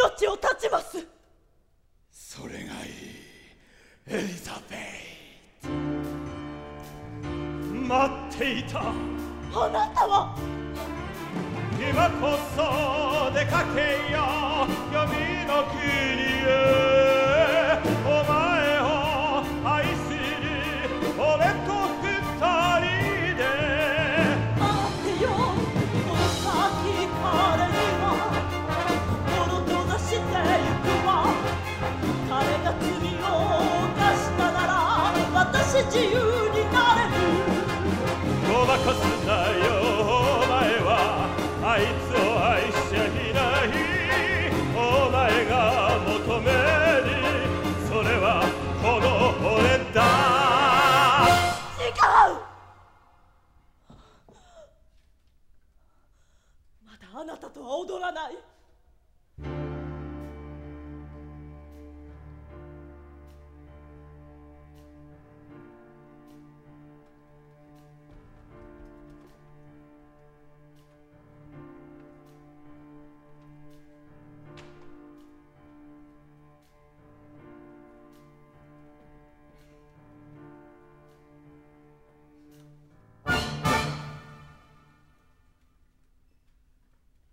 命を絶ちます。それがいいエリザベー待っていた。あなたは今こそ出かけよう。闇の国自由になれ。るごまかすなよお前は。あいつを愛しちゃいない。お前が求めるそれはこの俺だ。違う。まだあなたとは踊らない